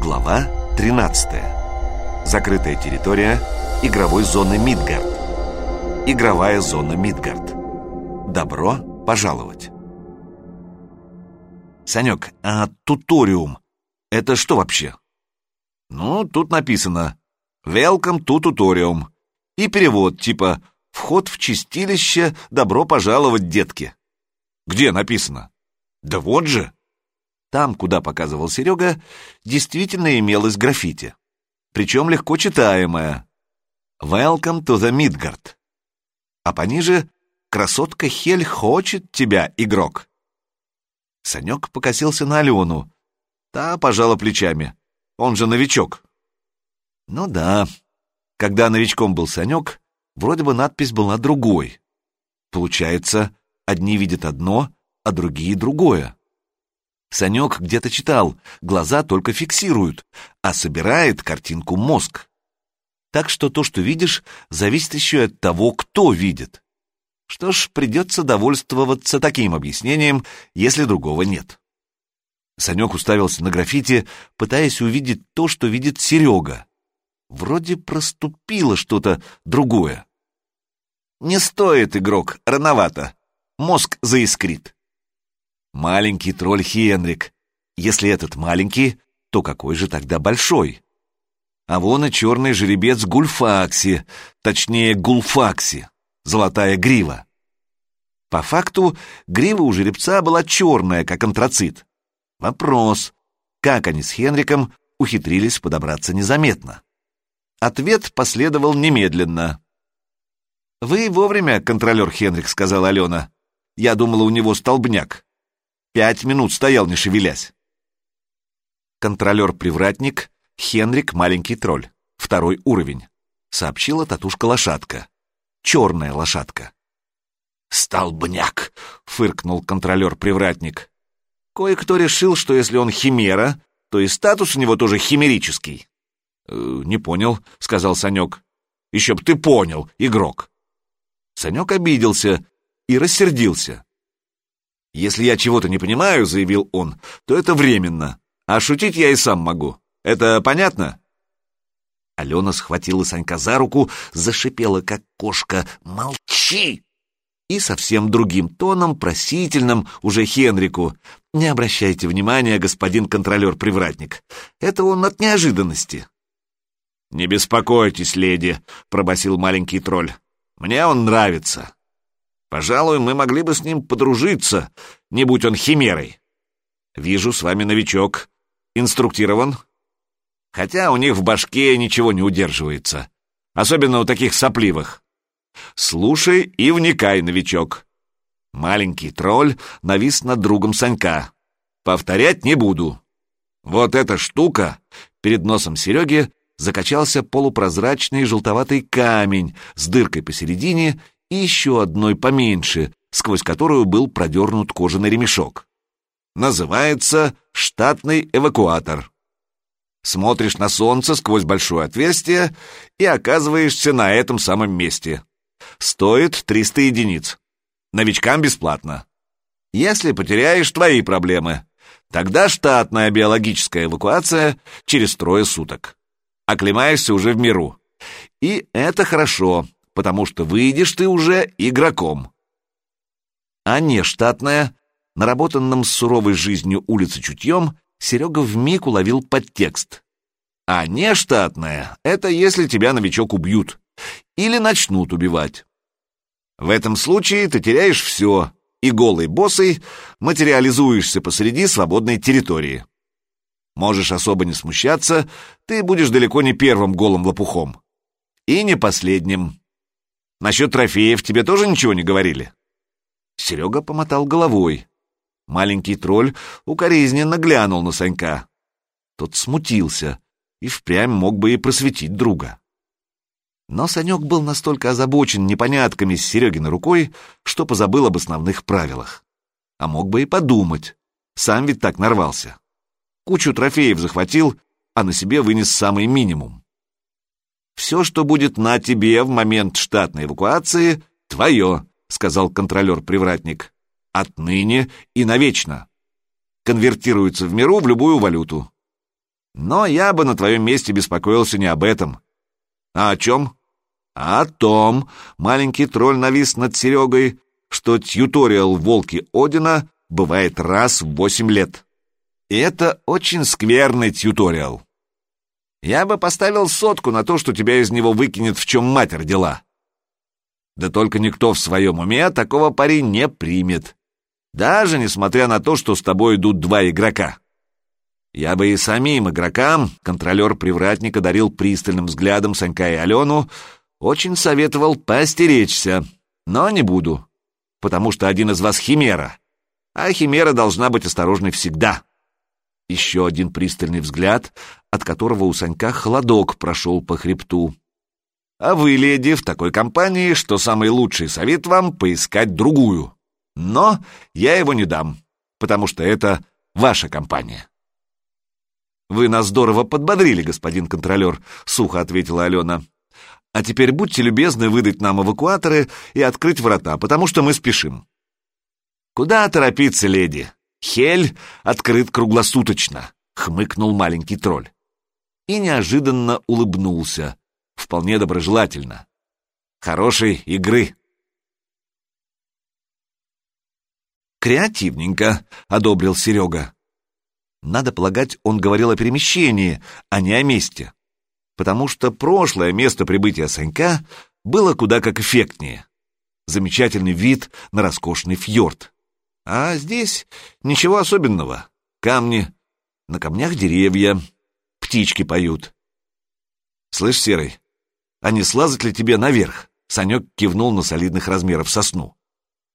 Глава 13. Закрытая территория игровой зоны Мидгард. Игровая зона Мидгард. Добро пожаловать. Санек, а туториум — это что вообще? Ну, тут написано «Welcome to tutorium» и перевод типа «Вход в чистилище, добро пожаловать, детки». Где написано? Да вот же. Там, куда показывал Серега, действительно имелось граффити. Причем легко читаемое. «Welcome to the Midgard». А пониже «Красотка Хель хочет тебя, игрок». Санек покосился на Алену. Та пожала плечами. Он же новичок. Ну да. Когда новичком был Санек, вроде бы надпись была другой. Получается, одни видят одно, а другие другое. Санек где-то читал, глаза только фиксируют, а собирает картинку мозг. Так что то, что видишь, зависит еще от того, кто видит. Что ж, придется довольствоваться таким объяснением, если другого нет. Санек уставился на граффити, пытаясь увидеть то, что видит Серега. Вроде проступило что-то другое. «Не стоит, игрок, рановато. Мозг заискрит». Маленький тролль Хенрик. Если этот маленький, то какой же тогда большой? А вон и черный жеребец Гульфакси, точнее Гулфакси, золотая грива. По факту, грива у жеребца была черная, как антрацит. Вопрос, как они с Хенриком ухитрились подобраться незаметно? Ответ последовал немедленно. «Вы вовремя, контролер Хенрик», — сказала Алена. «Я думала, у него столбняк». Пять минут стоял, не шевелясь. Контролер-привратник Хенрик Маленький Тролль. Второй уровень. Сообщила татушка-лошадка. Черная лошадка. «Столбняк!» — фыркнул контролер-привратник. Кое-кто решил, что если он химера, то и статус у него тоже химерический. «Э, «Не понял», — сказал Санек. «Еще б ты понял, игрок». Санек обиделся и рассердился. «Если я чего-то не понимаю, — заявил он, — то это временно, а шутить я и сам могу. Это понятно?» Алена схватила Санька за руку, зашипела, как кошка «Молчи!» и совсем другим тоном, просительным, уже Хенрику. «Не обращайте внимания, господин контролер-привратник. Это он от неожиданности». «Не беспокойтесь, леди», — пробасил маленький тролль. «Мне он нравится. Пожалуй, мы могли бы с ним подружиться, не будь он химерой. Вижу, с вами новичок. Инструктирован? Хотя у них в башке ничего не удерживается. Особенно у таких сопливых. Слушай и вникай, новичок. Маленький тролль навис над другом Санька. Повторять не буду. Вот эта штука перед носом Сереги закачался полупрозрачный желтоватый камень с дыркой посередине и еще одной поменьше, сквозь которую был продернут кожаный ремешок. Называется штатный эвакуатор. Смотришь на солнце сквозь большое отверстие и оказываешься на этом самом месте. Стоит 300 единиц. Новичкам бесплатно. Если потеряешь твои проблемы, тогда штатная биологическая эвакуация через трое суток. Оклемаешься уже в миру. И это хорошо, потому что выйдешь ты уже игроком. А не штатная, наработанным с суровой жизнью улицы чутьем, Серега вмиг уловил подтекст. А не штатная — это если тебя новичок убьют или начнут убивать. В этом случае ты теряешь все, и голый боссой материализуешься посреди свободной территории. Можешь особо не смущаться, ты будешь далеко не первым голым лопухом. И не последним. Насчет трофеев тебе тоже ничего не говорили?» Серега помотал головой. Маленький тролль укоризненно глянул на Санька. Тот смутился и впрямь мог бы и просветить друга. Но Санек был настолько озабочен непонятками с Серегиной рукой, что позабыл об основных правилах. А мог бы и подумать. Сам ведь так нарвался. Кучу трофеев захватил, а на себе вынес самый минимум. Все, что будет на тебе в момент штатной эвакуации, твое, сказал контролер-привратник. Отныне и навечно. Конвертируется в миру в любую валюту. Но я бы на твоем месте беспокоился не об этом. А о чем? А о том, маленький тролль навис над Серегой, что тьюториал «Волки Одина» бывает раз в восемь лет. И это очень скверный тьюториал. Я бы поставил сотку на то, что тебя из него выкинет, в чем мать родила. Да только никто в своем уме такого пари не примет. Даже несмотря на то, что с тобой идут два игрока. Я бы и самим игрокам, контролер привратника дарил пристальным взглядом Санька и Алену, очень советовал постеречься, но не буду, потому что один из вас химера, а химера должна быть осторожной всегда. Еще один пристальный взгляд, от которого у Санька холодок прошел по хребту. А вы, леди, в такой компании, что самый лучший совет вам — поискать другую. Но я его не дам, потому что это ваша компания. «Вы нас здорово подбодрили, господин контролер», — сухо ответила Алена. «А теперь будьте любезны выдать нам эвакуаторы и открыть врата, потому что мы спешим». «Куда торопиться, леди? Хель открыт круглосуточно», — хмыкнул маленький тролль. И неожиданно улыбнулся, вполне доброжелательно. «Хорошей игры!» «Креативненько», — одобрил Серега. Надо полагать, он говорил о перемещении, а не о месте. Потому что прошлое место прибытия Санька было куда как эффектнее. Замечательный вид на роскошный фьорд. А здесь ничего особенного. Камни, на камнях деревья, птички поют. Слышь, Серый, а не слазать ли тебе наверх? Санек кивнул на солидных размеров сосну.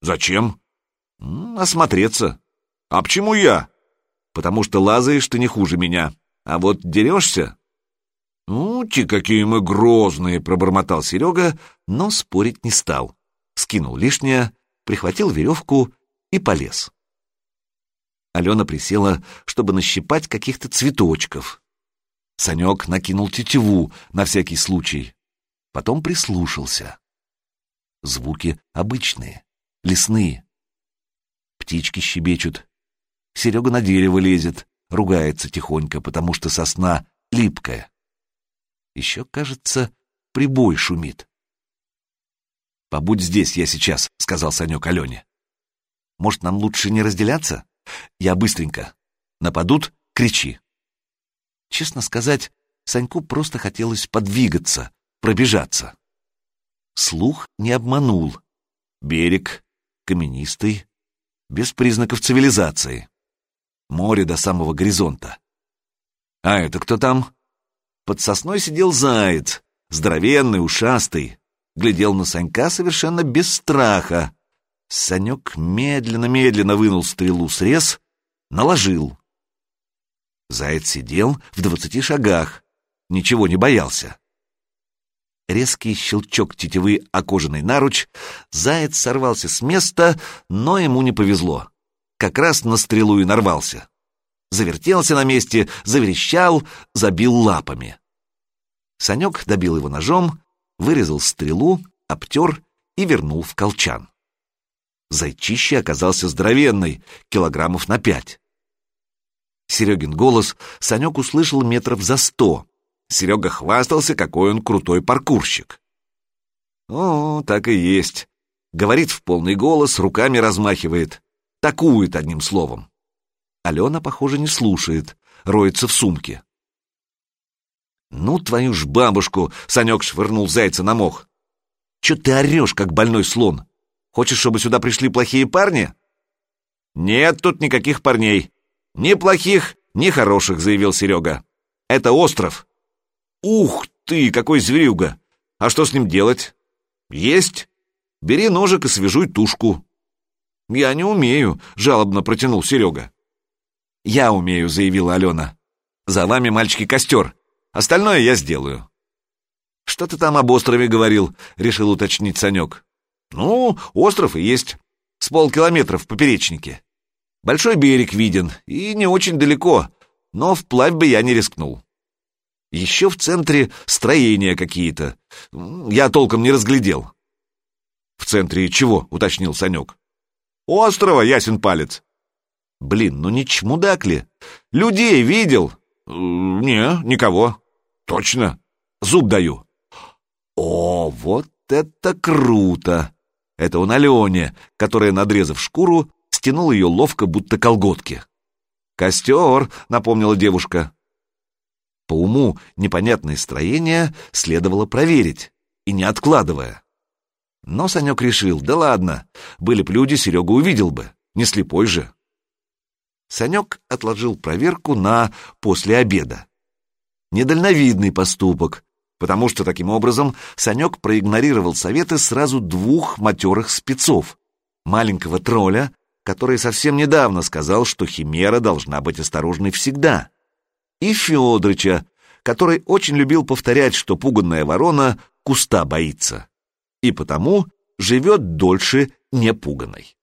Зачем? Осмотреться. А почему я? потому что лазаешь ты не хуже меня, а вот дерешься...» «Ну, те какие мы грозные!» — пробормотал Серега, но спорить не стал. Скинул лишнее, прихватил веревку и полез. Алена присела, чтобы нащипать каких-то цветочков. Санек накинул тетиву на всякий случай. Потом прислушался. Звуки обычные, лесные. Птички щебечут, Серега на дерево лезет, ругается тихонько, потому что сосна липкая. Еще, кажется, прибой шумит. «Побудь здесь я сейчас», — сказал Санек Алене. «Может, нам лучше не разделяться? Я быстренько. Нападут — кричи». Честно сказать, Саньку просто хотелось подвигаться, пробежаться. Слух не обманул. Берег каменистый, без признаков цивилизации море до самого горизонта. А это кто там? Под сосной сидел заяц, здоровенный, ушастый, глядел на Санька совершенно без страха. Санек медленно-медленно вынул стрелу срез, наложил. Заяц сидел в двадцати шагах, ничего не боялся. Резкий щелчок тетивы о кожаный наруч, заяц сорвался с места, но ему не повезло как раз на стрелу и нарвался. Завертелся на месте, заверещал, забил лапами. Санек добил его ножом, вырезал стрелу, обтер и вернул в колчан. Зайчище оказался здоровенный, килограммов на пять. Серегин голос Санек услышал метров за сто. Серега хвастался, какой он крутой паркурщик. О, так и есть. Говорит в полный голос, руками размахивает. Такует, одним словом. Алена, похоже, не слушает, роется в сумке. «Ну, твою ж бабушку!» — Санек швырнул зайца на мох. «Че ты орешь, как больной слон? Хочешь, чтобы сюда пришли плохие парни?» «Нет тут никаких парней. Ни плохих, ни хороших», — заявил Серега. «Это остров». «Ух ты, какой зверюга! А что с ним делать?» «Есть. Бери ножик и свяжуй тушку». «Я не умею», — жалобно протянул Серега. «Я умею», — заявила Алена. «За вами, мальчики, костер. Остальное я сделаю». «Что ты там об острове говорил?» — решил уточнить Санек. «Ну, остров и есть. С полкилометра в поперечнике. Большой берег виден и не очень далеко, но вплавь бы я не рискнул. Еще в центре строения какие-то. Я толком не разглядел». «В центре чего?» — уточнил Санек. Острова, ясен палец. Блин, ну не чмудак ли? Людей видел. «Не, никого». «Точно? Зуб даю». «О, вот это круто!» Это он Алене, которая, надрезав шкуру, стянул ее ловко, будто колготки. «Костер», — напомнила девушка. По уму непонятное строение следовало проверить, и не откладывая. Но Санек решил, да ладно, были б люди, Серега увидел бы, не слепой же. Санек отложил проверку на после обеда. Недальновидный поступок, потому что таким образом Санек проигнорировал советы сразу двух матерых спецов. Маленького тролля, который совсем недавно сказал, что Химера должна быть осторожной всегда, и Федорыча, который очень любил повторять, что пуганная ворона куста боится, и потому живет дольше непуганной.